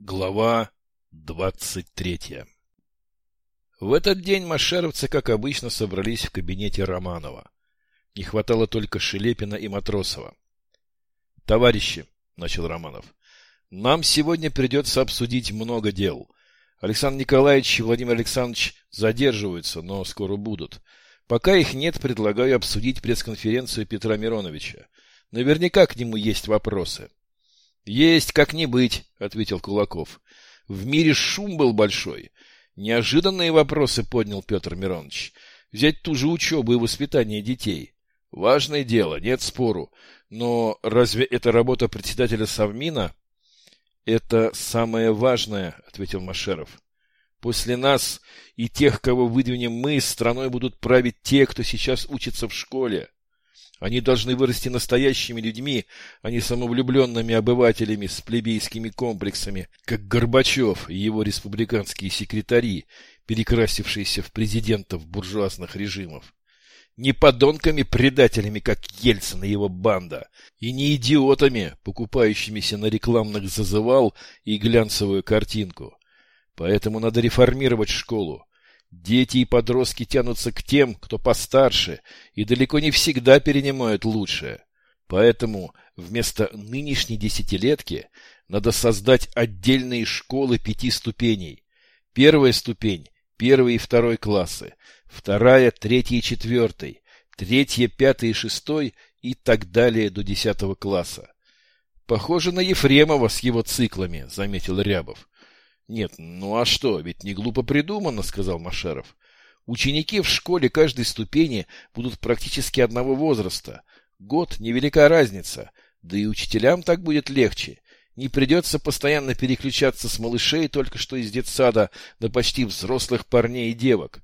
Глава двадцать третья В этот день машеровцы, как обычно, собрались в кабинете Романова. Не хватало только Шелепина и Матросова. — Товарищи, — начал Романов, — нам сегодня придется обсудить много дел. Александр Николаевич и Владимир Александрович задерживаются, но скоро будут. Пока их нет, предлагаю обсудить пресс-конференцию Петра Мироновича. Наверняка к нему есть вопросы. — есть как не быть, ответил Кулаков. В мире шум был большой. Неожиданные вопросы поднял Петр Миронович. Взять ту же учебу и воспитание детей. Важное дело, нет спору. Но разве это работа председателя Совмина? Это самое важное, ответил Машеров. После нас и тех, кого выдвинем мы, страной будут править те, кто сейчас учится в школе. Они должны вырасти настоящими людьми, а не самовлюбленными обывателями с плебейскими комплексами, как Горбачев и его республиканские секретари, перекрасившиеся в президентов буржуазных режимов. Не подонками-предателями, как Ельцин и его банда, и не идиотами, покупающимися на рекламных зазывал и глянцевую картинку. Поэтому надо реформировать школу, Дети и подростки тянутся к тем, кто постарше, и далеко не всегда перенимают лучшее. Поэтому вместо нынешней десятилетки надо создать отдельные школы пяти ступеней. Первая ступень – первый и второй классы, вторая – третий и четвертый, третья, пятый и шестой и так далее до десятого класса. Похоже на Ефремова с его циклами, заметил Рябов. Нет, ну а что, ведь не глупо придумано, сказал Машеров. Ученики в школе каждой ступени будут практически одного возраста. Год – невелика разница, да и учителям так будет легче. Не придется постоянно переключаться с малышей только что из детсада на почти взрослых парней и девок.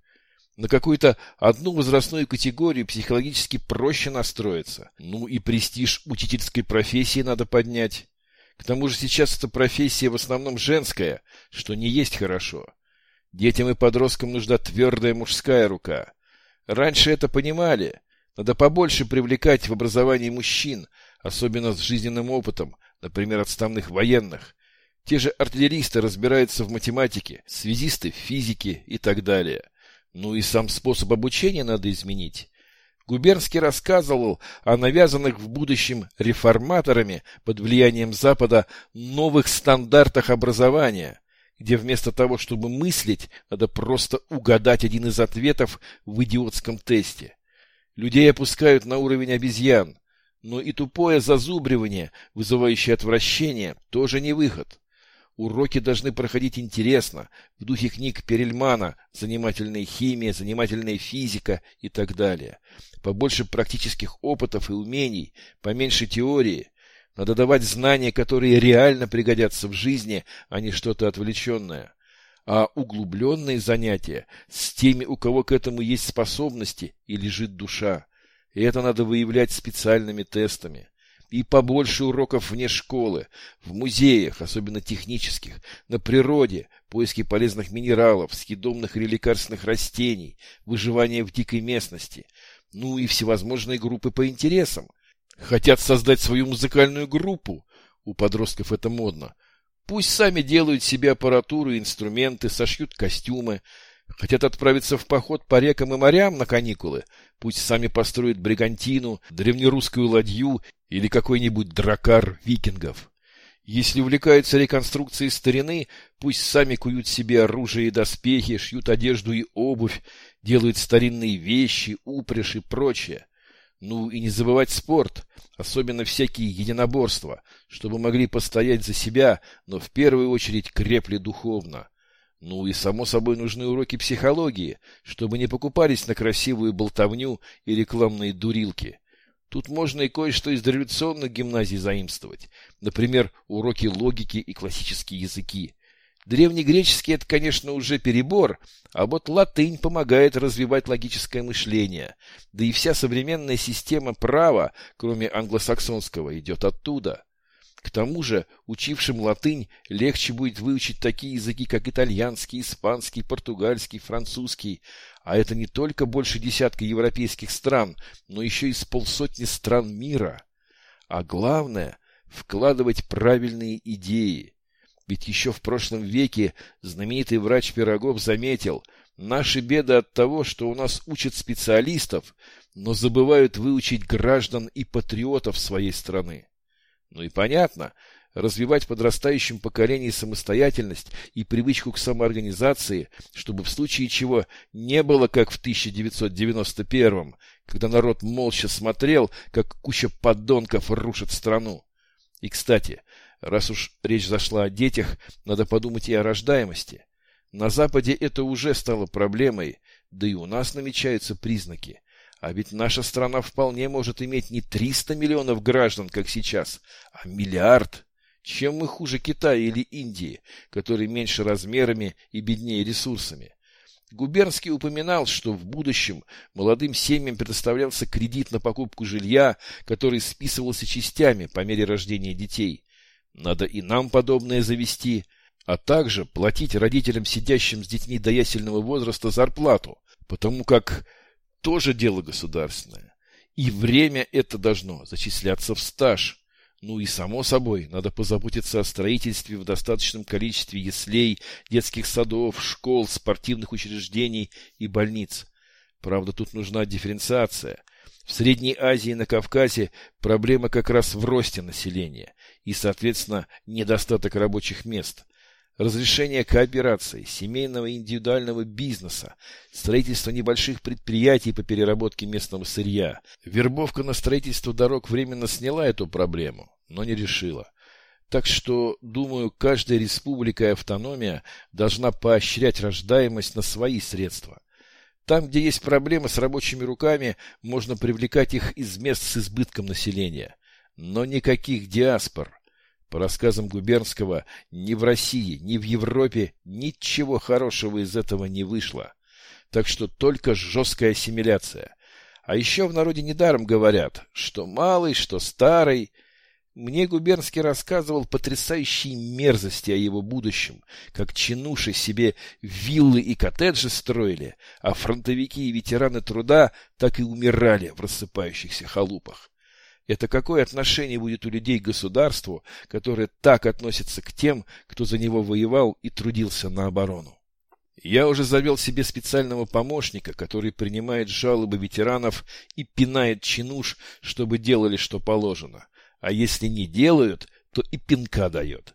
На какую-то одну возрастную категорию психологически проще настроиться. Ну и престиж учительской профессии надо поднять. К тому же сейчас эта профессия в основном женская, что не есть хорошо. Детям и подросткам нужна твердая мужская рука. Раньше это понимали. Надо побольше привлекать в образовании мужчин, особенно с жизненным опытом, например, отставных военных. Те же артиллеристы разбираются в математике, связисты в физике и так далее. Ну и сам способ обучения надо изменить. Губернский рассказывал о навязанных в будущем реформаторами под влиянием Запада новых стандартах образования, где вместо того, чтобы мыслить, надо просто угадать один из ответов в идиотском тесте. Людей опускают на уровень обезьян, но и тупое зазубривание, вызывающее отвращение, тоже не выход. Уроки должны проходить интересно, в духе книг Перельмана, занимательная химия, занимательная физика и так далее. Побольше практических опытов и умений, поменьше теории. Надо давать знания, которые реально пригодятся в жизни, а не что-то отвлеченное. А углубленные занятия с теми, у кого к этому есть способности и лежит душа. И это надо выявлять специальными тестами и побольше уроков вне школы, в музеях, особенно технических, на природе, поиски полезных минералов, съедобных или лекарственных растений, выживание в дикой местности, ну и всевозможные группы по интересам. Хотят создать свою музыкальную группу, у подростков это модно. Пусть сами делают себе аппаратуру и инструменты, сошьют костюмы, Хотят отправиться в поход по рекам и морям на каникулы. Пусть сами построят бригантину, древнерусскую ладью или какой-нибудь дракар викингов. Если увлекаются реконструкцией старины, пусть сами куют себе оружие и доспехи, шьют одежду и обувь, делают старинные вещи, упряжь и прочее. Ну и не забывать спорт, особенно всякие единоборства, чтобы могли постоять за себя, но в первую очередь крепли духовно. Ну и, само собой, нужны уроки психологии, чтобы не покупались на красивую болтовню и рекламные дурилки. Тут можно и кое-что из дореволюционных гимназий заимствовать. Например, уроки логики и классические языки. Древнегреческий – это, конечно, уже перебор, а вот латынь помогает развивать логическое мышление. Да и вся современная система права, кроме англосаксонского, идет оттуда. К тому же, учившим латынь легче будет выучить такие языки, как итальянский, испанский, португальский, французский, а это не только больше десятка европейских стран, но еще и с полсотни стран мира. А главное – вкладывать правильные идеи. Ведь еще в прошлом веке знаменитый врач Пирогов заметил, наши беды от того, что у нас учат специалистов, но забывают выучить граждан и патриотов своей страны. Ну и понятно, развивать в подрастающем поколении самостоятельность и привычку к самоорганизации, чтобы в случае чего не было, как в 1991 когда народ молча смотрел, как куча подонков рушит страну. И, кстати, раз уж речь зашла о детях, надо подумать и о рождаемости. На Западе это уже стало проблемой, да и у нас намечаются признаки. А ведь наша страна вполне может иметь не 300 миллионов граждан, как сейчас, а миллиард. Чем мы хуже Китая или Индии, которые меньше размерами и беднее ресурсами? Губернский упоминал, что в будущем молодым семьям предоставлялся кредит на покупку жилья, который списывался частями по мере рождения детей. Надо и нам подобное завести, а также платить родителям, сидящим с детьми до ясельного возраста, зарплату, потому как тоже дело государственное. И время это должно зачисляться в стаж. Ну и само собой, надо позаботиться о строительстве в достаточном количестве яслей, детских садов, школ, спортивных учреждений и больниц. Правда, тут нужна дифференциация. В Средней Азии и на Кавказе проблема как раз в росте населения и, соответственно, недостаток рабочих мест разрешение кооперации, семейного и индивидуального бизнеса, строительство небольших предприятий по переработке местного сырья. Вербовка на строительство дорог временно сняла эту проблему, но не решила. Так что, думаю, каждая республика и автономия должна поощрять рождаемость на свои средства. Там, где есть проблемы с рабочими руками, можно привлекать их из мест с избытком населения. Но никаких диаспор – по рассказам Губернского, ни в России, ни в Европе ничего хорошего из этого не вышло. Так что только жесткая ассимиляция. А еще в народе недаром говорят, что малый, что старый. Мне Губернский рассказывал потрясающие мерзости о его будущем, как чинуши себе виллы и коттеджи строили, а фронтовики и ветераны труда так и умирали в рассыпающихся халупах. Это какое отношение будет у людей к государству, которое так относится к тем, кто за него воевал и трудился на оборону? Я уже завел себе специального помощника, который принимает жалобы ветеранов и пинает чинуш, чтобы делали, что положено. А если не делают, то и пинка дает.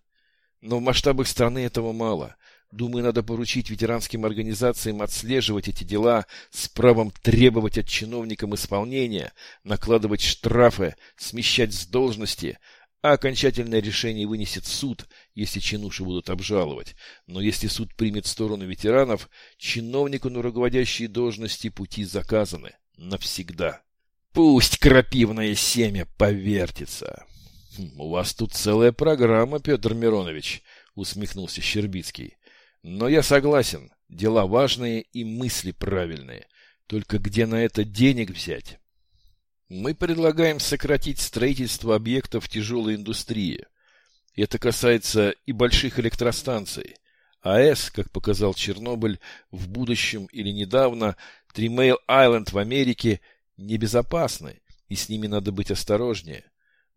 Но в масштабах страны этого мало. Думаю, надо поручить ветеранским организациям отслеживать эти дела с правом требовать от чиновникам исполнения, накладывать штрафы, смещать с должности, а окончательное решение вынесет суд, если чинуши будут обжаловать. Но если суд примет сторону ветеранов, чиновнику на руководящие должности пути заказаны. Навсегда. Пусть крапивное семя повертится. Хм, — У вас тут целая программа, Петр Миронович, — усмехнулся Щербицкий. Но я согласен, дела важные и мысли правильные. Только где на это денег взять? Мы предлагаем сократить строительство объектов тяжелой индустрии. Это касается и больших электростанций. АЭС, как показал Чернобыль, в будущем или недавно, Тримейл-Айленд в Америке небезопасны, и с ними надо быть осторожнее.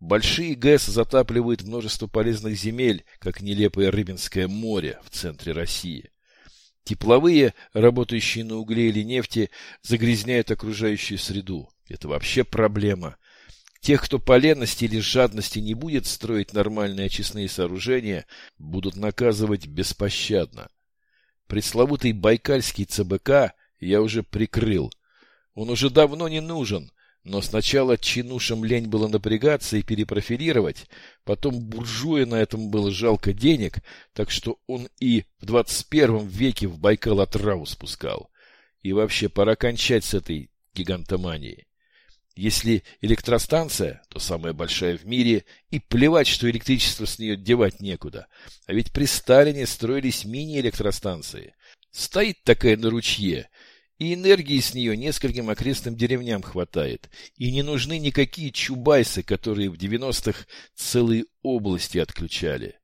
Большие ГЭС затапливают множество полезных земель, как нелепое Рыбинское море в центре России. Тепловые, работающие на угле или нефти, загрязняют окружающую среду. Это вообще проблема. Тех, кто по лености или жадности не будет строить нормальные очистные сооружения, будут наказывать беспощадно. Пресловутый байкальский ЦБК я уже прикрыл. Он уже давно не нужен, но сначала чинушам лень было напрягаться и перепрофилировать, потом буржуя на этом было жалко денег, так что он и в 21 веке в Байкал отраву спускал. И вообще пора кончать с этой гигантоманией. Если электростанция, то самая большая в мире, и плевать, что электричество с нее девать некуда. А ведь при Сталине строились мини-электростанции. Стоит такая на ручье, и энергии с нее нескольким окрестным деревням хватает. И не нужны никакие чубайсы, которые в 90-х целые области отключали.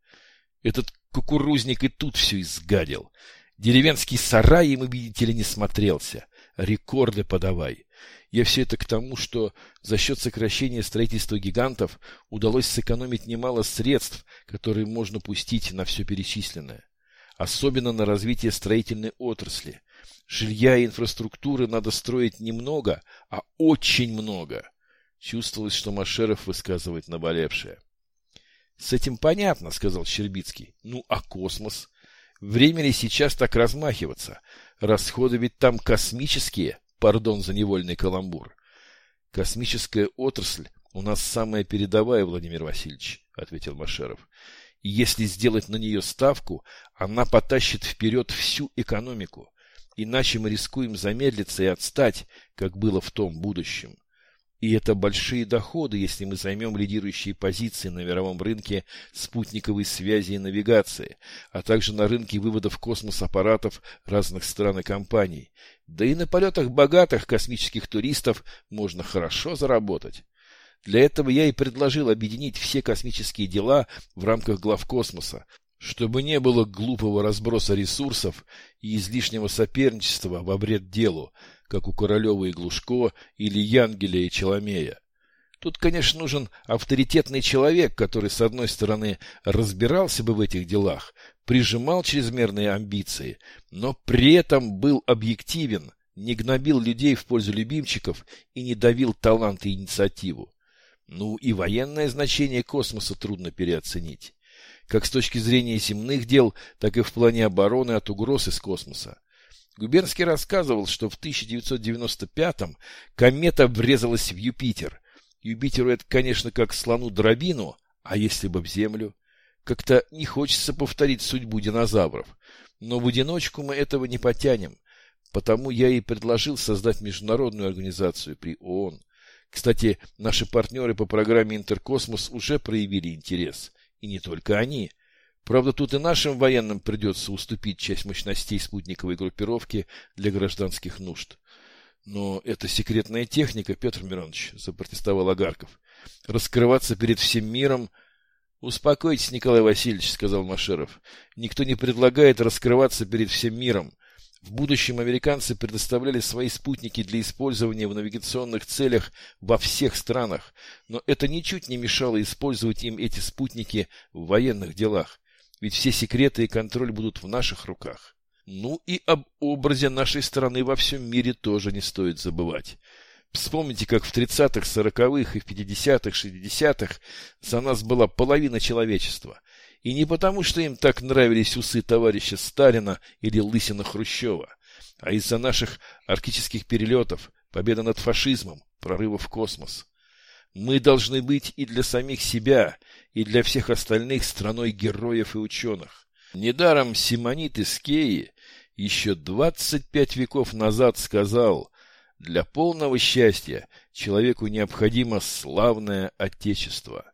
Этот кукурузник и тут все изгадил. Деревенский сарай ему, видите ли, не смотрелся. рекорды подавай. Я все это к тому, что за счет сокращения строительства гигантов удалось сэкономить немало средств, которые можно пустить на все перечисленное. Особенно на развитие строительной отрасли. Жилья и инфраструктуры надо строить немного, а очень много. Чувствовалось, что Машеров высказывает наболевшее. — С этим понятно, — сказал Щербицкий. — Ну, а космос? Время ли сейчас так размахиваться? Расходы ведь там космические, пардон за невольный каламбур. — Космическая отрасль у нас самая передовая, Владимир Васильевич, — ответил Машеров. И если сделать на нее ставку, она потащит вперед всю экономику. Иначе мы рискуем замедлиться и отстать, как было в том будущем. И это большие доходы, если мы займем лидирующие позиции на мировом рынке спутниковой связи и навигации, а также на рынке вывода в космос аппаратов разных стран и компаний. Да и на полетах богатых космических туристов можно хорошо заработать. Для этого я и предложил объединить все космические дела в рамках глав космоса, чтобы не было глупого разброса ресурсов и излишнего соперничества во вред делу, как у Королева и Глушко или Янгеля и Челомея. Тут, конечно, нужен авторитетный человек, который, с одной стороны, разбирался бы в этих делах, прижимал чрезмерные амбиции, но при этом был объективен, не гнобил людей в пользу любимчиков и не давил талант и инициативу. Ну и военное значение космоса трудно переоценить. Как с точки зрения земных дел, так и в плане обороны от угроз из космоса. Губернский рассказывал, что в 1995-м комета врезалась в Юпитер. Юпитеру это, конечно, как слону дробину, а если бы в Землю? Как-то не хочется повторить судьбу динозавров. Но в одиночку мы этого не потянем. Потому я и предложил создать международную организацию при ООН. Кстати, наши партнеры по программе «Интеркосмос» уже проявили интерес. И не только они. Правда, тут и нашим военным придется уступить часть мощностей спутниковой группировки для гражданских нужд. Но это секретная техника, Петр Миронович, запротестовал Агарков. Раскрываться перед всем миром... Успокойтесь, Николай Васильевич, сказал Машеров. Никто не предлагает раскрываться перед всем миром. В будущем американцы предоставляли свои спутники для использования в навигационных целях во всех странах, но это ничуть не мешало использовать им эти спутники в военных делах. Ведь все секреты и контроль будут в наших руках. Ну и об образе нашей страны во всем мире тоже не стоит забывать. Вспомните, как в 30-х, 40-х и в 50-х, 60-х за нас была половина человечества. И не потому, что им так нравились усы товарища Сталина или лысина Хрущева, а из-за наших арктических перелетов, победы над фашизмом, прорыва в космос. Мы должны быть и для самих себя, и для всех остальных страной героев и ученых. Недаром Симонит из Кеи еще 25 веков назад сказал, для полного счастья человеку необходимо славное Отечество.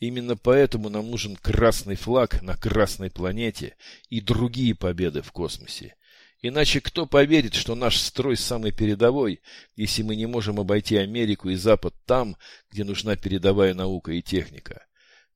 Именно поэтому нам нужен красный флаг на красной планете и другие победы в космосе. Иначе кто поверит, что наш строй самый передовой, если мы не можем обойти Америку и Запад там, где нужна передовая наука и техника?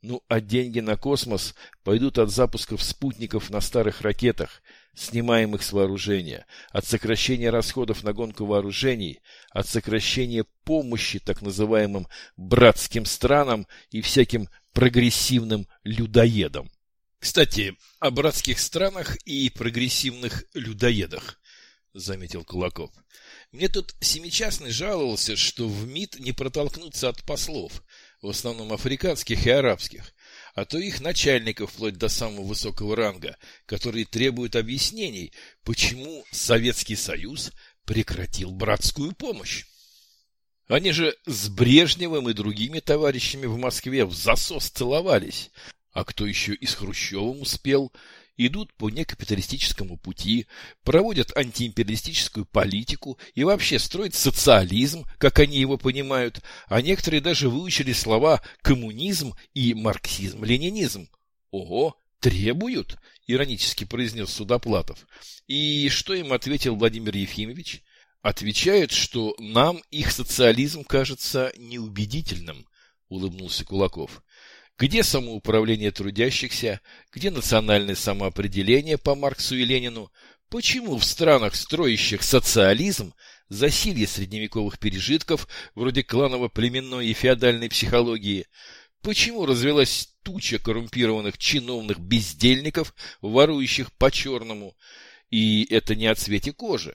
Ну, а деньги на космос пойдут от запусков спутников на старых ракетах, снимаемых с вооружения, от сокращения расходов на гонку вооружений, от сокращения помощи так называемым братским странам и всяким прогрессивным людоедам. Кстати, о братских странах и прогрессивных людоедах, заметил Кулаков. Мне тут семичастный жаловался, что в МИД не протолкнуться от послов, в основном африканских и арабских, а то их начальников вплоть до самого высокого ранга, которые требуют объяснений, почему Советский Союз прекратил братскую помощь. Они же с Брежневым и другими товарищами в Москве в засос целовались, а кто еще и с Хрущевым успел, идут по некапиталистическому пути, проводят антиимпериалистическую политику и вообще строят социализм, как они его понимают, а некоторые даже выучили слова «коммунизм» и «марксизм-ленинизм». Ого, требуют, иронически произнес Судоплатов. И что им ответил Владимир Ефимович? Отвечают, что нам их социализм кажется неубедительным, улыбнулся Кулаков. Где самоуправление трудящихся, где национальное самоопределение по Марксу и Ленину, Почему в странах, строящих социализм, засилье средневековых пережитков, вроде кланово-племенной и феодальной психологии, почему развелась туча коррумпированных чиновных бездельников, ворующих по-черному, и это не о цвете кожи?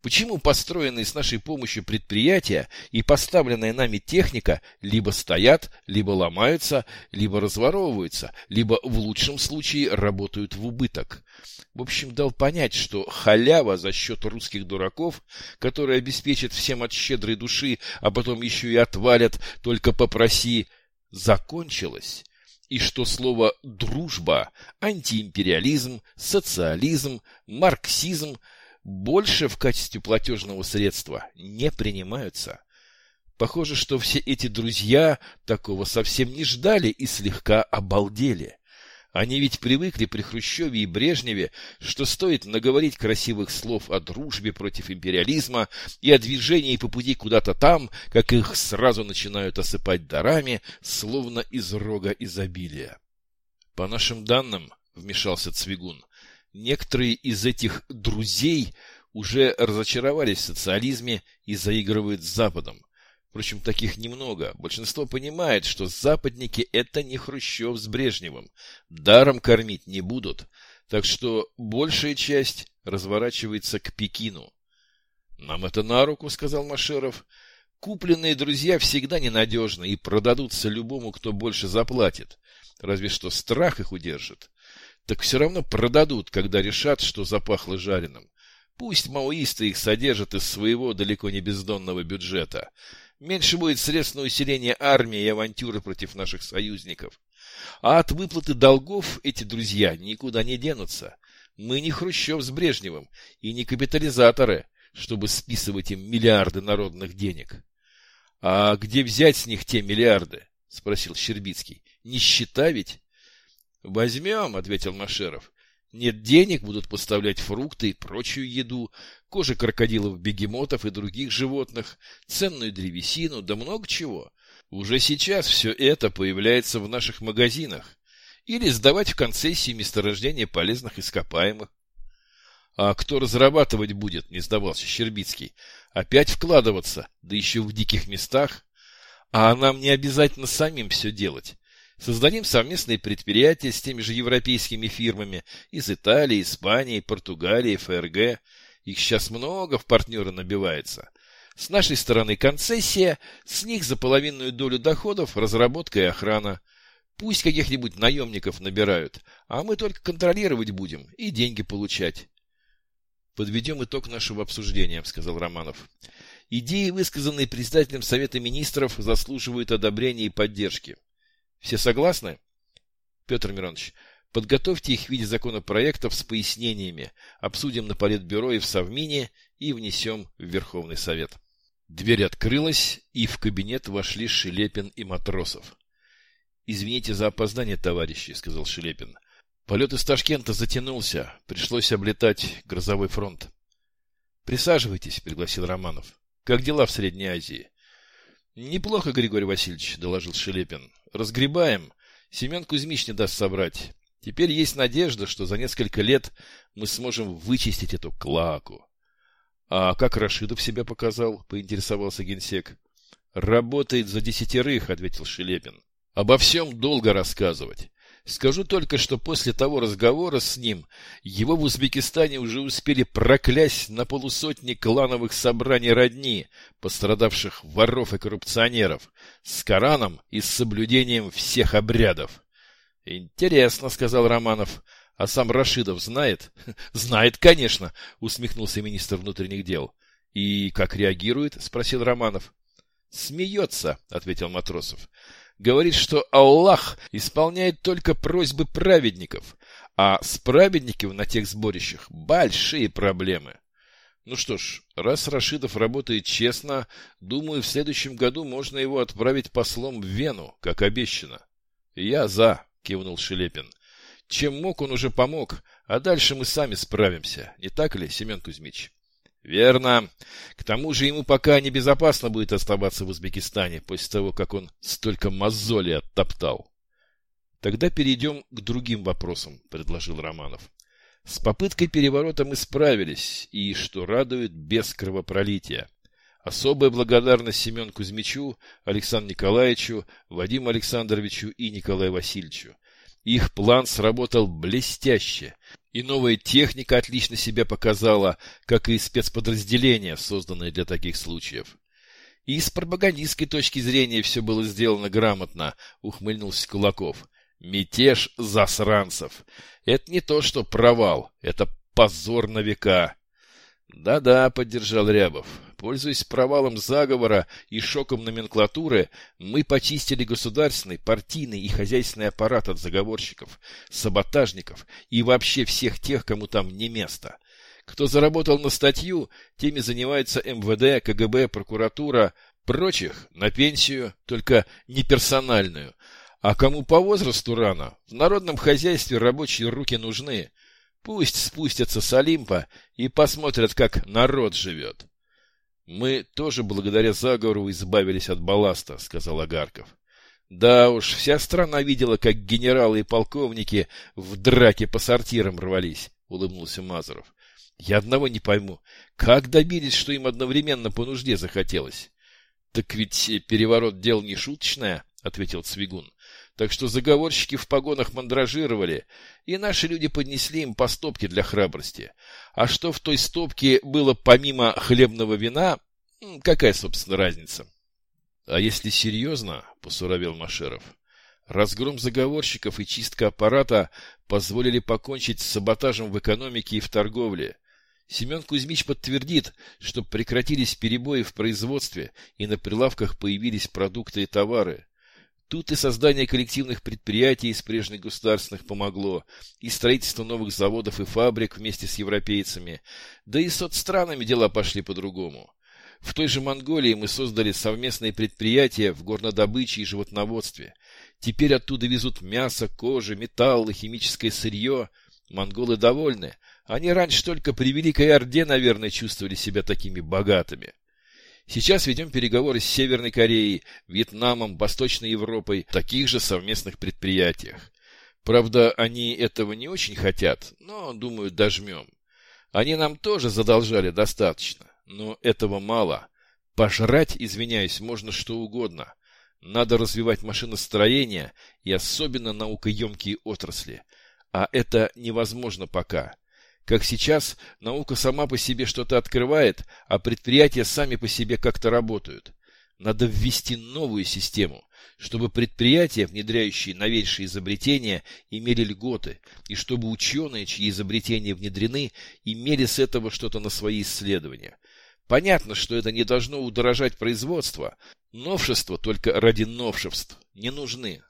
Почему построенные с нашей помощью предприятия и поставленная нами техника либо стоят, либо ломаются, либо разворовываются, либо в лучшем случае работают в убыток? В общем, дал понять, что халява за счет русских дураков, которые обеспечат всем от щедрой души, а потом еще и отвалят, только попроси, закончилась и что слово «дружба», антиимпериализм, социализм, марксизм – больше в качестве платежного средства не принимаются. Похоже, что все эти друзья такого совсем не ждали и слегка обалдели. Они ведь привыкли при Хрущеве и Брежневе, что стоит наговорить красивых слов о дружбе против империализма и о движении по пути куда-то там, как их сразу начинают осыпать дарами, словно из рога изобилия. По нашим данным, вмешался Цвигун, Некоторые из этих «друзей» уже разочаровались в социализме и заигрывают с Западом. Впрочем, таких немного. Большинство понимает, что западники – это не Хрущев с Брежневым. Даром кормить не будут. Так что большая часть разворачивается к Пекину. «Нам это на руку», – сказал Машеров. «Купленные друзья всегда ненадежны и продадутся любому, кто больше заплатит. Разве что страх их удержит так все равно продадут, когда решат, что запахло жареным. Пусть маоисты их содержат из своего далеко не бездонного бюджета. Меньше будет средств на усиление армии и авантюры против наших союзников. А от выплаты долгов эти друзья никуда не денутся. Мы не Хрущев с Брежневым и не капитализаторы, чтобы списывать им миллиарды народных денег. — А где взять с них те миллиарды? — спросил Щербицкий. — Нищета ведь? «Возьмем», — ответил Машеров. «Нет денег, будут поставлять фрукты и прочую еду, кожи крокодилов, бегемотов и других животных, ценную древесину, да много чего. Уже сейчас все это появляется в наших магазинах. Или сдавать в концессии месторождения полезных ископаемых. А кто разрабатывать будет, не сдавался Щербицкий. Опять вкладываться, да еще в диких местах. А нам не обязательно самим все делать. Создадим совместные предприятия с теми же европейскими фирмами из Италии, Испании, Португалии, ФРГ. Их сейчас много в партнеры набивается. С нашей стороны концессия, с них за половинную долю доходов разработка и охрана. Пусть каких-нибудь наемников набирают, а мы только контролировать будем и деньги получать. Подведем итог нашего обсуждения, сказал Романов. Идеи, высказанные председателем Совета Министров, заслуживают одобрения и поддержки. Все согласны? Петр Миронович, подготовьте их в виде законопроектов с пояснениями, обсудим на Политбюро и в Совмине и внесем в Верховный Совет. Дверь открылась, и в кабинет вошли Шелепин и Матросов. «Извините за опоздание, товарищи», — сказал Шелепин. «Полет из Ташкента затянулся, пришлось облетать грозовой фронт». «Присаживайтесь», — пригласил Романов. «Как дела в Средней Азии?» «Неплохо, Григорий Васильевич», — доложил Шелепин. Разгребаем. Семен Кузьмич не даст собрать. Теперь есть надежда, что за несколько лет мы сможем вычистить эту клаку. — А как Рашидов себя показал? — поинтересовался генсек. — Работает за десятерых, — ответил Шелепин. — Обо всем долго рассказывать. Скажу только, что после того разговора с ним его в Узбекистане уже успели проклясть на полусотни клановых собраний родни, пострадавших воров и коррупционеров, с Кораном и с соблюдением всех обрядов. «Интересно», — сказал Романов. «А сам Рашидов знает?» «Знает, конечно», — усмехнулся министр внутренних дел. «И как реагирует?» — спросил Романов. «Смеется», — ответил Матросов говорит, что Аллах исполняет только просьбы праведников, а с праведниками на тех сборищах большие проблемы. Ну что ж, раз Рашидов работает честно, думаю, в следующем году можно его отправить послом в Вену, как обещано. Я за, кивнул Шелепин. Чем мог, он уже помог, а дальше мы сами справимся, не так ли, Семен Кузьмич? Верно. К тому же ему пока небезопасно будет оставаться в Узбекистане, после того, как он столько мозоли оттоптал. Тогда перейдем к другим вопросам, предложил Романов. С попыткой переворота мы справились, и, что радует, без кровопролития. Особая благодарность Семен Кузьмичу, Александру Николаевичу, Вадиму Александровичу и Николаю Васильевичу. Их план сработал блестяще, и новая техника отлично себя показала, как и спецподразделения, созданные для таких случаев. И с пропагандистской точки зрения все было сделано грамотно, ухмыльнулся Кулаков. Мятеж засранцев. Это не то, что провал, это позор на века. Да-да, поддержал Рябов. Пользуясь провалом заговора и шоком номенклатуры, мы почистили государственный, партийный и хозяйственный аппарат от заговорщиков, саботажников и вообще всех тех, кому там не место. Кто заработал на статью, теми занимается МВД, КГБ, прокуратура, прочих на пенсию, только не персональную. А кому по возрасту рано, в народном хозяйстве рабочие руки нужны. Пусть спустятся с Олимпа и посмотрят, как народ живет. Мы тоже благодаря заговору избавились от балласта, сказал Агарков. Да уж, вся страна видела, как генералы и полковники в драке по сортирам рвались, улыбнулся Мазуров. Я одного не пойму, как добились, что им одновременно по нужде захотелось? Так ведь переворот дел не шуточное, ответил Цвигун. Так что заговорщики в погонах мандражировали, и наши люди поднесли им по стопке для храбрости. А что в той стопке было помимо хлебного вина, какая, собственно, разница? А если серьезно, — посуровел Машеров, — разгром заговорщиков и чистка аппарата позволили покончить с саботажем в экономике и в торговле. Семен Кузьмич подтвердит, что прекратились перебои в производстве, и на прилавках появились продукты и товары. Тут и создание коллективных предприятий из прежних государственных помогло, и строительство новых заводов и фабрик вместе с европейцами, да и соцстранами дела пошли по-другому. В той же Монголии мы создали совместные предприятия в горнодобыче и животноводстве. Теперь оттуда везут мясо, кожу, металлы, химическое сырье. Монголы довольны. Они раньше только при Великой Орде, наверное, чувствовали себя такими богатыми. Сейчас ведем переговоры с Северной Кореей, Вьетнамом, Восточной Европой, таких же совместных предприятиях. Правда, они этого не очень хотят, но, думаю, дожмем. Они нам тоже задолжали достаточно, но этого мало. Пожрать, извиняюсь, можно что угодно. Надо развивать машиностроение и особенно наукоемкие отрасли. А это невозможно пока. Как сейчас, наука сама по себе что-то открывает, а предприятия сами по себе как-то работают. Надо ввести новую систему, чтобы предприятия, внедряющие новейшие изобретения, имели льготы, и чтобы ученые, чьи изобретения внедрены, имели с этого что-то на свои исследования. Понятно, что это не должно удорожать производство. Новшества только ради новшеств не нужны.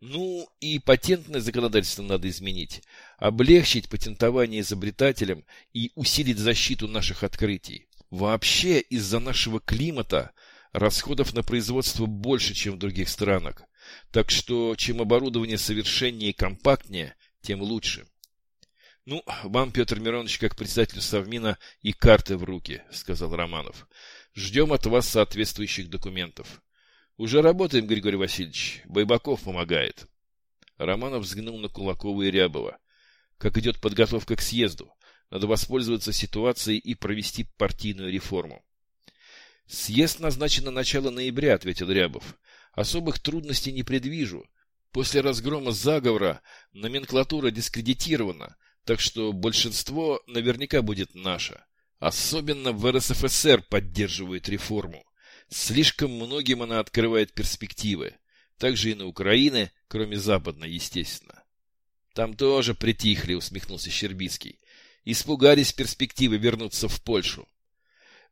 Ну и патентное законодательство надо изменить, облегчить патентование изобретателям и усилить защиту наших открытий. Вообще из-за нашего климата расходов на производство больше, чем в других странах. Так что чем оборудование совершеннее и компактнее, тем лучше. Ну, вам, Петр Миронович, как председатель Совмина, и карты в руки, сказал Романов. Ждем от вас соответствующих документов. Уже работаем, Григорий Васильевич. Байбаков помогает. Романов взглянул на Кулакова и Рябова. Как идет подготовка к съезду? Надо воспользоваться ситуацией и провести партийную реформу. Съезд назначен на начало ноября, ответил Рябов. Особых трудностей не предвижу. После разгрома заговора номенклатура дискредитирована, так что большинство наверняка будет наше. Особенно в РСФСР поддерживают реформу. Слишком многим она открывает перспективы. Также и на Украине, кроме западной, естественно. Там тоже притихли, усмехнулся Щербицкий. Испугались перспективы вернуться в Польшу.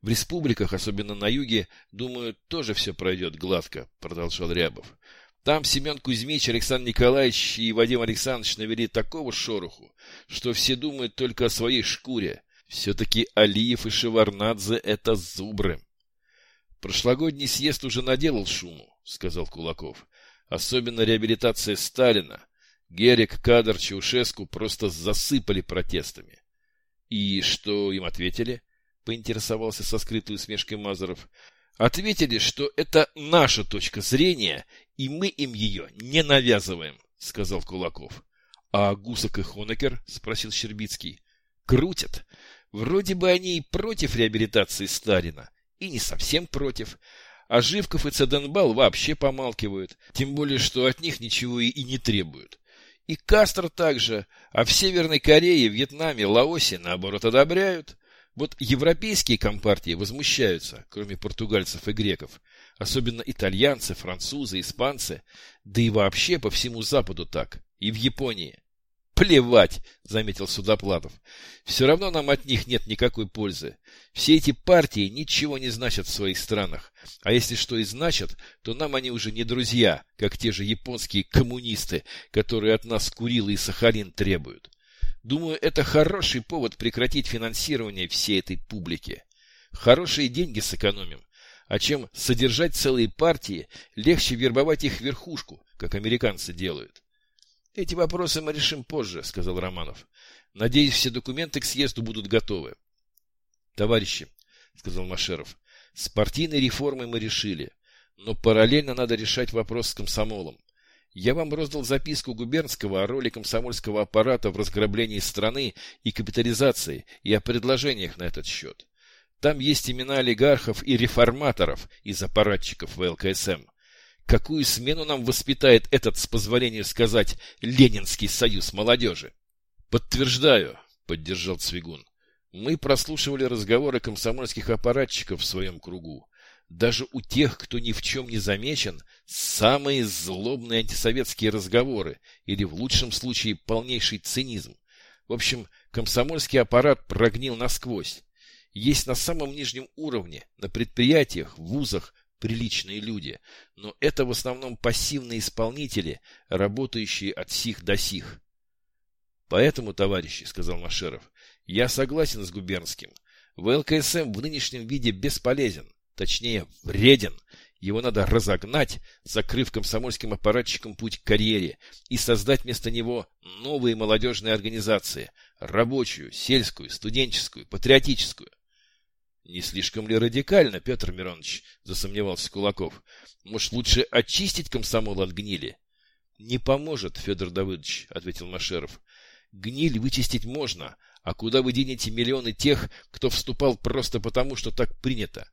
В республиках, особенно на юге, думаю, тоже все пройдет гладко, продолжал Рябов. Там Семен Кузьмич, Александр Николаевич и Вадим Александрович навели такого шороху, что все думают только о своей шкуре. Все-таки Алиев и Шеварнадзе — это зубры. Прошлогодний съезд уже наделал шуму, сказал Кулаков. Особенно реабилитация Сталина. Герик, Кадр, Чаушеску просто засыпали протестами. И что им ответили? Поинтересовался со скрытой усмешкой Мазаров. Ответили, что это наша точка зрения, и мы им ее не навязываем, сказал Кулаков. А Гусак и Хонекер? Спросил Щербицкий. Крутят. Вроде бы они и против реабилитации Сталина, и не совсем против. А Живков и Цеденбал вообще помалкивают, тем более, что от них ничего и, не требуют. И Кастро также, а в Северной Корее, Вьетнаме, Лаосе, наоборот, одобряют. Вот европейские компартии возмущаются, кроме португальцев и греков. Особенно итальянцы, французы, испанцы. Да и вообще по всему Западу так. И в Японии. Плевать, заметил Судоплатов. Все равно нам от них нет никакой пользы. Все эти партии ничего не значат в своих странах. А если что и значат, то нам они уже не друзья, как те же японские коммунисты, которые от нас Курилы и Сахалин требуют. Думаю, это хороший повод прекратить финансирование всей этой публики. Хорошие деньги сэкономим. А чем содержать целые партии, легче вербовать их верхушку, как американцы делают. Эти вопросы мы решим позже, сказал Романов. Надеюсь, все документы к съезду будут готовы. Товарищи, сказал Машеров, с партийной реформой мы решили, но параллельно надо решать вопрос с комсомолом. Я вам роздал записку губернского о роли комсомольского аппарата в разграблении страны и капитализации и о предложениях на этот счет. Там есть имена олигархов и реформаторов из аппаратчиков ВЛКСМ. Какую смену нам воспитает этот, с позволения сказать, Ленинский союз молодежи? Подтверждаю, поддержал Цвигун. Мы прослушивали разговоры комсомольских аппаратчиков в своем кругу. Даже у тех, кто ни в чем не замечен, самые злобные антисоветские разговоры или, в лучшем случае, полнейший цинизм. В общем, комсомольский аппарат прогнил насквозь. Есть на самом нижнем уровне, на предприятиях, вузах, приличные люди, но это в основном пассивные исполнители, работающие от сих до сих. Поэтому, товарищи, сказал Машеров, я согласен с Губернским. ВЛКСМ в нынешнем виде бесполезен, точнее, вреден. Его надо разогнать, закрыв комсомольским аппаратчикам путь к карьере, и создать вместо него новые молодежные организации – рабочую, сельскую, студенческую, патриотическую. Не слишком ли радикально, Петр Миронович? Засомневался Кулаков. Может, лучше очистить комсомол от гнили? Не поможет, Федор Давыдович, ответил Машеров. Гниль вычистить можно, а куда вы денете миллионы тех, кто вступал просто потому, что так принято?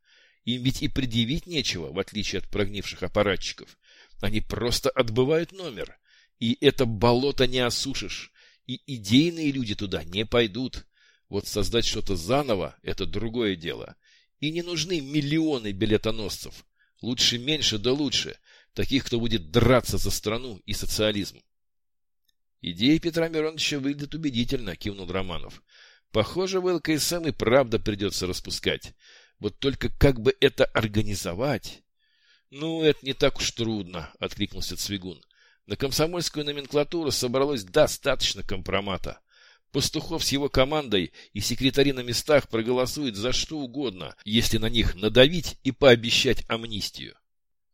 Им ведь и предъявить нечего, в отличие от прогнивших аппаратчиков. Они просто отбывают номер. И это болото не осушишь. И идейные люди туда не пойдут. Вот создать что-то заново – это другое дело. И не нужны миллионы билетоносцев. Лучше меньше да лучше. Таких, кто будет драться за страну и социализм. Идея Петра Мироновича выглядит убедительно, кивнул Романов. Похоже, в ЛКСМ и правда придется распускать. Вот только как бы это организовать? Ну, это не так уж трудно, откликнулся Цвигун. На комсомольскую номенклатуру собралось достаточно компромата. Пастухов с его командой и секретари на местах проголосуют за что угодно, если на них надавить и пообещать амнистию.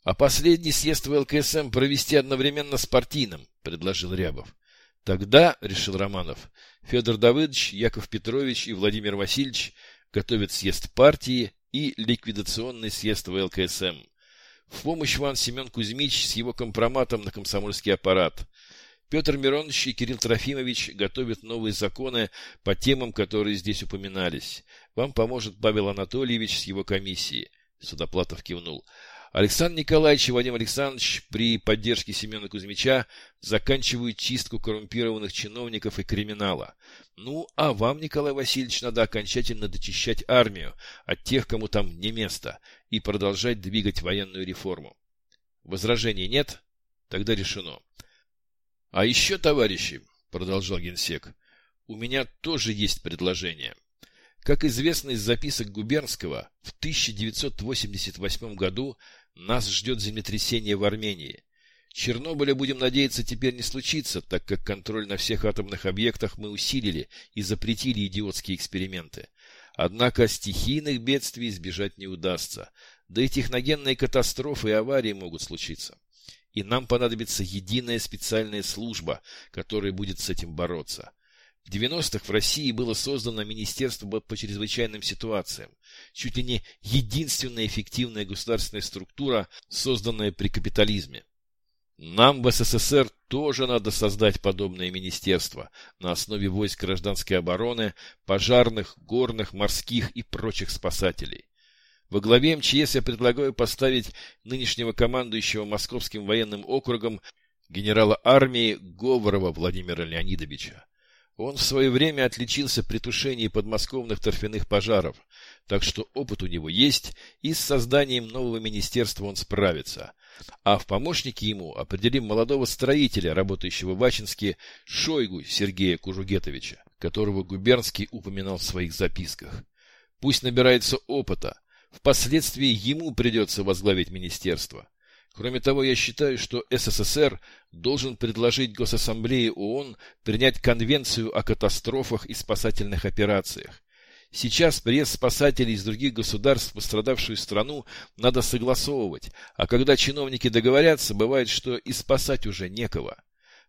А последний съезд в ЛКСМ провести одновременно с партийным, предложил Рябов. Тогда, решил Романов, Федор Давыдович, Яков Петрович и Владимир Васильевич готовят съезд партии и ликвидационный съезд в ЛКСМ. В помощь вам Семен Кузьмич с его компроматом на комсомольский аппарат. Петр Миронович и Кирилл Трофимович готовят новые законы по темам, которые здесь упоминались. Вам поможет Павел Анатольевич с его комиссией. Судоплатов кивнул. Александр Николаевич и Вадим Александрович при поддержке Семена Кузьмича заканчивают чистку коррумпированных чиновников и криминала. Ну, а вам, Николай Васильевич, надо окончательно дочищать армию от тех, кому там не место, и продолжать двигать военную реформу. Возражений нет? Тогда решено. А еще, товарищи, продолжал генсек, у меня тоже есть предложение. Как известно из записок Губернского, в 1988 году нас ждет землетрясение в Армении. Чернобыля, будем надеяться, теперь не случится, так как контроль на всех атомных объектах мы усилили и запретили идиотские эксперименты. Однако стихийных бедствий избежать не удастся, да и техногенные катастрофы и аварии могут случиться и нам понадобится единая специальная служба, которая будет с этим бороться. В 90-х в России было создано Министерство по чрезвычайным ситуациям, чуть ли не единственная эффективная государственная структура, созданная при капитализме. Нам в СССР тоже надо создать подобное министерство на основе войск гражданской обороны, пожарных, горных, морских и прочих спасателей. Во главе МЧС я предлагаю поставить нынешнего командующего Московским военным округом генерала армии Говорова Владимира Леонидовича. Он в свое время отличился при тушении подмосковных торфяных пожаров, так что опыт у него есть, и с созданием нового министерства он справится. А в помощники ему определим молодого строителя, работающего в Ачинске, Шойгу Сергея Кужугетовича, которого Губернский упоминал в своих записках. Пусть набирается опыта, впоследствии ему придется возглавить министерство. Кроме того, я считаю, что СССР должен предложить Госассамблее ООН принять Конвенцию о катастрофах и спасательных операциях. Сейчас приезд спасателей из других государств в пострадавшую страну надо согласовывать, а когда чиновники договорятся, бывает, что и спасать уже некого.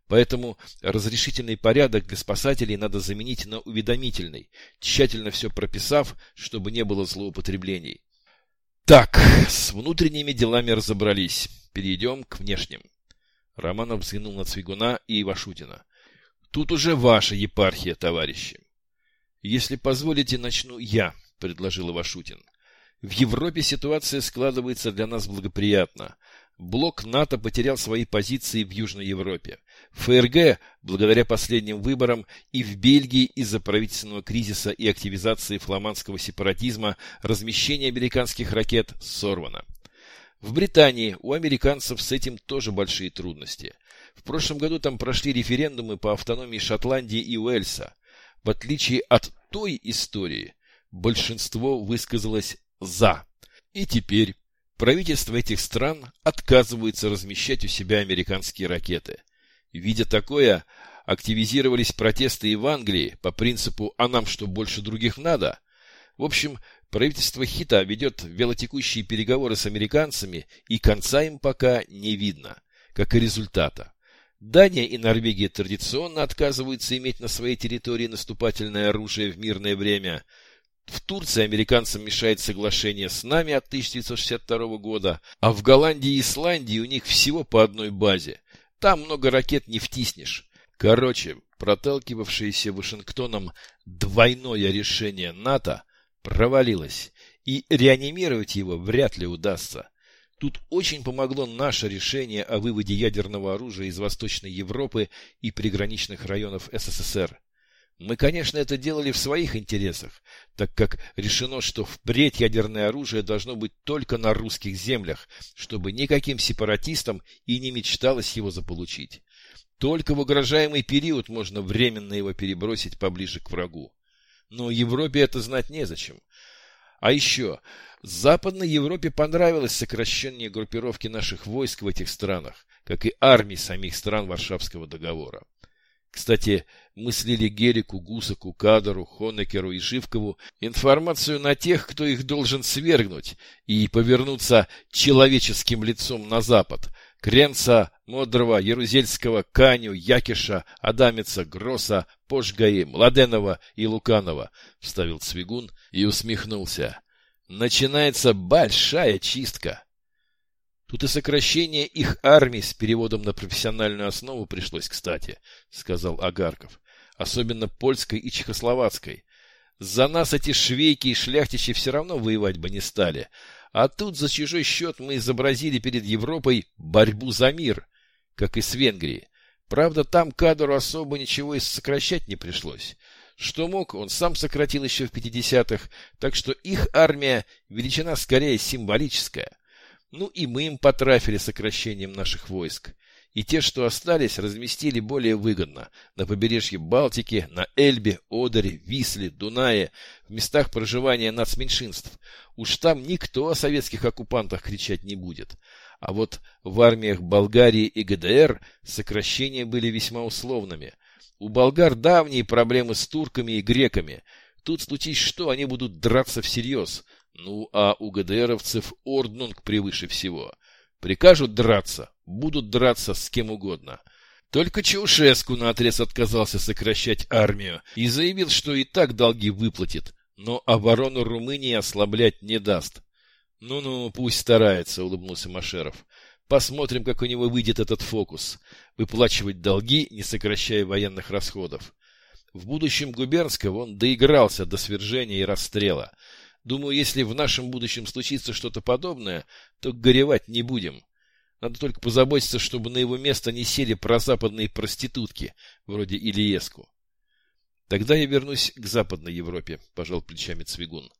Поэтому разрешительный порядок для спасателей надо заменить на уведомительный, тщательно все прописав, чтобы не было злоупотреблений. Так, с внутренними делами разобрались. Перейдем к внешним. Романов взглянул на Цвигуна и Ивашутина. Тут уже ваша епархия, товарищи. Если позволите, начну я, предложил Ивашутин. В Европе ситуация складывается для нас благоприятно. Блок НАТО потерял свои позиции в Южной Европе. ФРГ, благодаря последним выборам, и в Бельгии из-за правительственного кризиса и активизации фламандского сепаратизма размещение американских ракет сорвано. В Британии у американцев с этим тоже большие трудности. В прошлом году там прошли референдумы по автономии Шотландии и Уэльса. В отличие от той истории, большинство высказалось «за». И теперь правительства этих стран отказываются размещать у себя американские ракеты. Видя такое, активизировались протесты и в Англии по принципу «а нам что, больше других надо?». В общем, правительство Хита ведет велотекущие переговоры с американцами, и конца им пока не видно, как и результата. Дания и Норвегия традиционно отказываются иметь на своей территории наступательное оружие в мирное время – в Турции американцам мешает соглашение с нами от 1962 года, а в Голландии и Исландии у них всего по одной базе. Там много ракет не втиснешь. Короче, проталкивавшееся Вашингтоном двойное решение НАТО провалилось, и реанимировать его вряд ли удастся. Тут очень помогло наше решение о выводе ядерного оружия из Восточной Европы и приграничных районов СССР. Мы, конечно, это делали в своих интересах, так как решено, что впредь ядерное оружие должно быть только на русских землях, чтобы никаким сепаратистам и не мечталось его заполучить. Только в угрожаемый период можно временно его перебросить поближе к врагу. Но Европе это знать незачем. А еще, Западной Европе понравилось сокращение группировки наших войск в этих странах, как и армий самих стран Варшавского договора. Кстати, мы слили Герику, Гусаку, Кадору, Хонекеру и Живкову информацию на тех, кто их должен свергнуть и повернуться человеческим лицом на запад. Кренца, Модрова, Ярузельского, Каню, Якиша, Адамица, Гроса, Пошгаи, Младенова и Луканова, — вставил Цвигун и усмехнулся. Начинается большая чистка. Тут и сокращение их армий с переводом на профессиональную основу пришлось кстати, сказал Агарков. Особенно польской и чехословацкой. За нас эти швейки и шляхтичи все равно воевать бы не стали. А тут за чужой счет мы изобразили перед Европой борьбу за мир, как и с Венгрией. Правда, там кадру особо ничего и сокращать не пришлось. Что мог, он сам сократил еще в 50-х, так что их армия величина скорее символическая. Ну и мы им потрафили сокращением наших войск. И те, что остались, разместили более выгодно на побережье Балтики, на Эльбе, Одере, Висле, Дунае, в местах проживания нацменьшинств. Уж там никто о советских оккупантах кричать не будет. А вот в армиях Болгарии и ГДР сокращения были весьма условными. У болгар давние проблемы с турками и греками. Тут случись что, они будут драться всерьез – ну, а у ГДРовцев орднунг превыше всего. Прикажут драться, будут драться с кем угодно. Только Чаушеску наотрез отказался сокращать армию и заявил, что и так долги выплатит, но оборону Румынии ослаблять не даст. «Ну-ну, пусть старается», — улыбнулся Машеров. Посмотрим, как у него выйдет этот фокус. Выплачивать долги, не сокращая военных расходов. В будущем Губернского он доигрался до свержения и расстрела. Думаю, если в нашем будущем случится что-то подобное, то горевать не будем. Надо только позаботиться, чтобы на его место не сели прозападные проститутки, вроде Ильеску. Тогда я вернусь к Западной Европе, пожал плечами Цвигун.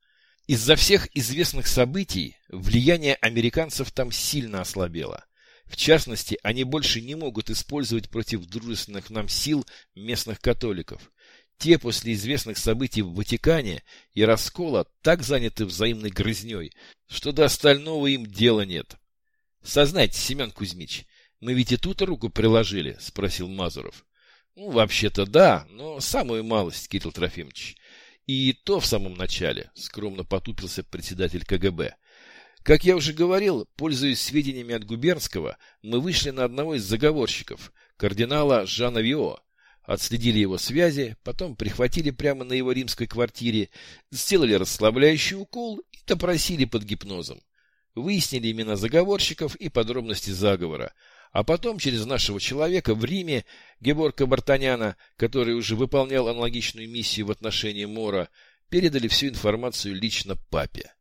Из-за всех известных событий влияние американцев там сильно ослабело. В частности, они больше не могут использовать против дружественных нам сил местных католиков. Те после известных событий в Ватикане и раскола так заняты взаимной грызней, что до остального им дела нет. Сознайте, Семен Кузьмич, мы ведь и тут руку приложили, спросил Мазуров. Ну, вообще-то да, но самую малость, Кирилл Трофимович. И то в самом начале, скромно потупился председатель КГБ. Как я уже говорил, пользуясь сведениями от Губернского, мы вышли на одного из заговорщиков, кардинала Жана Вио. Отследили его связи, потом прихватили прямо на его римской квартире, сделали расслабляющий укол и допросили под гипнозом. Выяснили имена заговорщиков и подробности заговора. А потом через нашего человека в Риме, Геборка Бартаняна, который уже выполнял аналогичную миссию в отношении Мора, передали всю информацию лично папе.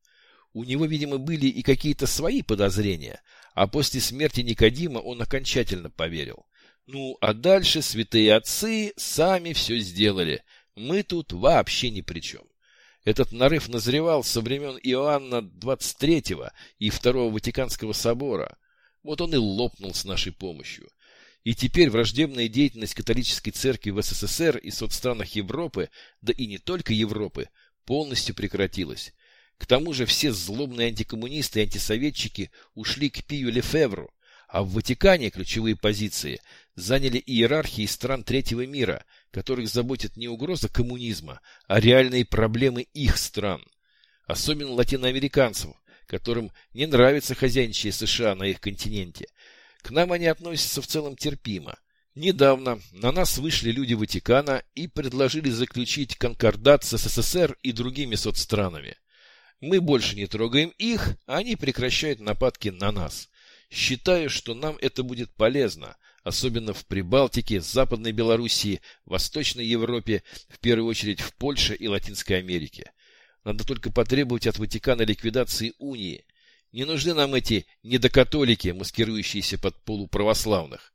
У него, видимо, были и какие-то свои подозрения, а после смерти Никодима он окончательно поверил. Ну, а дальше святые отцы сами все сделали. Мы тут вообще ни при чем. Этот нарыв назревал со времен Иоанна XXIII и Второго Ватиканского собора. Вот он и лопнул с нашей помощью. И теперь враждебная деятельность католической церкви в СССР и соцстранах Европы, да и не только Европы, полностью прекратилась. К тому же все злобные антикоммунисты и антисоветчики ушли к Пию Лефевру, а в Ватикане ключевые позиции заняли иерархии стран третьего мира, которых заботит не угроза коммунизма, а реальные проблемы их стран. Особенно латиноамериканцев, которым не нравится хозяйничание США на их континенте. К нам они относятся в целом терпимо. Недавно на нас вышли люди Ватикана и предложили заключить конкордат с СССР и другими соцстранами. Мы больше не трогаем их, а они прекращают нападки на нас. Считаю, что нам это будет полезно, особенно в Прибалтике, Западной Белоруссии, Восточной Европе, в первую очередь в Польше и Латинской Америке. Надо только потребовать от Ватикана ликвидации унии. Не нужны нам эти недокатолики, маскирующиеся под полуправославных.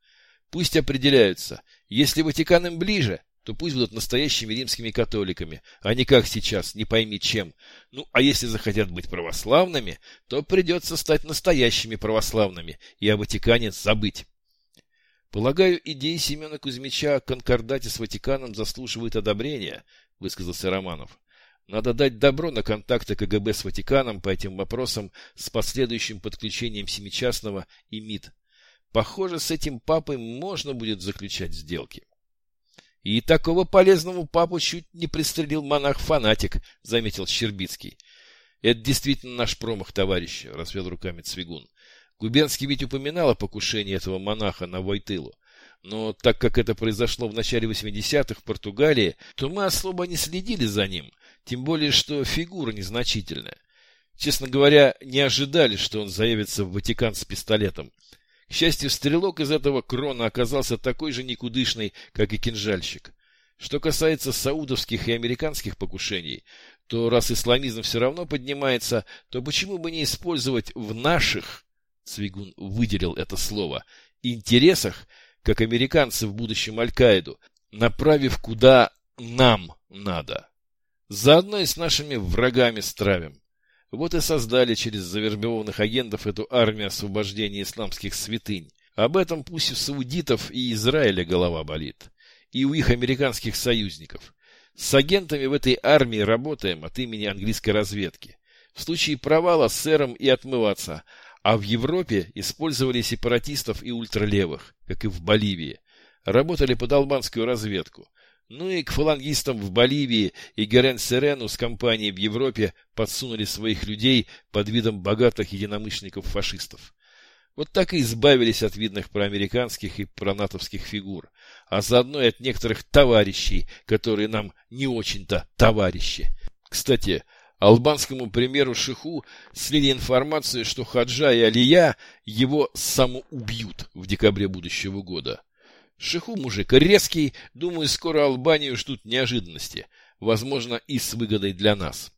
Пусть определяются, если Ватикан им ближе, то пусть будут настоящими римскими католиками, а не как сейчас, не пойми чем. Ну, а если захотят быть православными, то придется стать настоящими православными и о Ватикане забыть. Полагаю, идея Семена Кузьмича о конкордате с Ватиканом заслуживает одобрения, высказался Романов. Надо дать добро на контакты КГБ с Ватиканом по этим вопросам с последующим подключением Семичастного и МИД. Похоже, с этим папой можно будет заключать сделки. И такого полезного папу чуть не пристрелил монах-фанатик, заметил Щербицкий. Это действительно наш промах, товарищи, развел руками Цвигун. Губенский ведь упоминал о покушении этого монаха на Войтылу. Но так как это произошло в начале 80-х в Португалии, то мы особо не следили за ним, тем более, что фигура незначительная. Честно говоря, не ожидали, что он заявится в Ватикан с пистолетом. К счастью, стрелок из этого крона оказался такой же никудышный, как и кинжальщик. Что касается саудовских и американских покушений, то раз исламизм все равно поднимается, то почему бы не использовать в наших, Цвигун выделил это слово, интересах, как американцы в будущем Аль-Каиду, направив куда нам надо. Заодно и с нашими врагами стравим. Вот и создали через завербованных агентов эту армию освобождения исламских святынь. Об этом пусть у саудитов и Израиля голова болит. И у их американских союзников. С агентами в этой армии работаем от имени английской разведки. В случае провала с сэром и отмываться. А в Европе использовали сепаратистов и ультралевых, как и в Боливии. Работали под албанскую разведку. Ну и к фалангистам в Боливии и Герен Серену с компанией в Европе подсунули своих людей под видом богатых единомышленников-фашистов. Вот так и избавились от видных проамериканских и пронатовских фигур, а заодно и от некоторых товарищей, которые нам не очень-то товарищи. Кстати, Албанскому примеру Шиху слили информацию, что Хаджа и Алия его самоубьют в декабре будущего года. Шиху мужик резкий, думаю, скоро Албанию ждут неожиданности, возможно, и с выгодой для нас.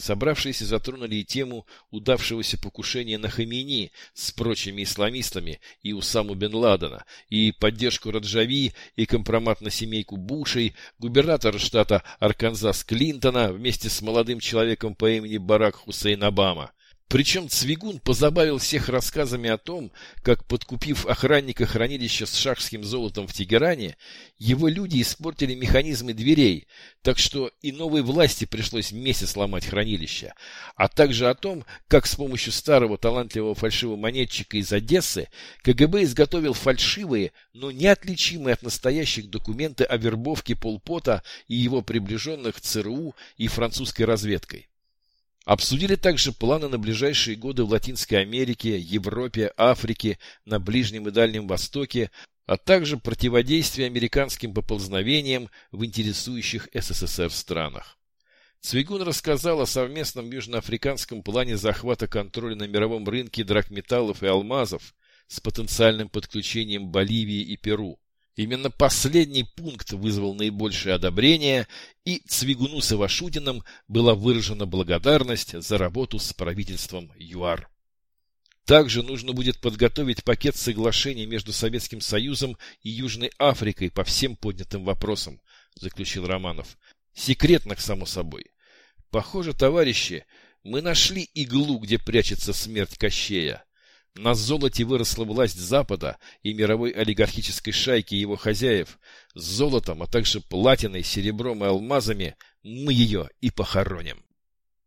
Собравшиеся затронули и тему удавшегося покушения на Хамини с прочими исламистами и Усаму бен Ладена, и поддержку Раджави, и компромат на семейку Бушей, губернатора штата Арканзас Клинтона вместе с молодым человеком по имени Барак Хусейн Обама. Причем Цвигун позабавил всех рассказами о том, как, подкупив охранника хранилища с шахским золотом в Тегеране, его люди испортили механизмы дверей, так что и новой власти пришлось месяц ломать хранилище, а также о том, как с помощью старого талантливого фальшивомонетчика из Одессы КГБ изготовил фальшивые, но неотличимые от настоящих документы о вербовке Полпота и его приближенных ЦРУ и французской разведкой. Обсудили также планы на ближайшие годы в Латинской Америке, Европе, Африке, на Ближнем и Дальнем Востоке, а также противодействие американским поползновениям в интересующих СССР странах. Цвигун рассказал о совместном южноафриканском плане захвата контроля на мировом рынке драгметаллов и алмазов с потенциальным подключением Боливии и Перу. Именно последний пункт вызвал наибольшее одобрение, и Цвигуну с была выражена благодарность за работу с правительством ЮАР. Также нужно будет подготовить пакет соглашений между Советским Союзом и Южной Африкой по всем поднятым вопросам, заключил Романов. Секретно, само собой. Похоже, товарищи, мы нашли иглу, где прячется смерть Кощея. На золоте выросла власть Запада и мировой олигархической шайки его хозяев. С золотом, а также платиной, серебром и алмазами мы ее и похороним.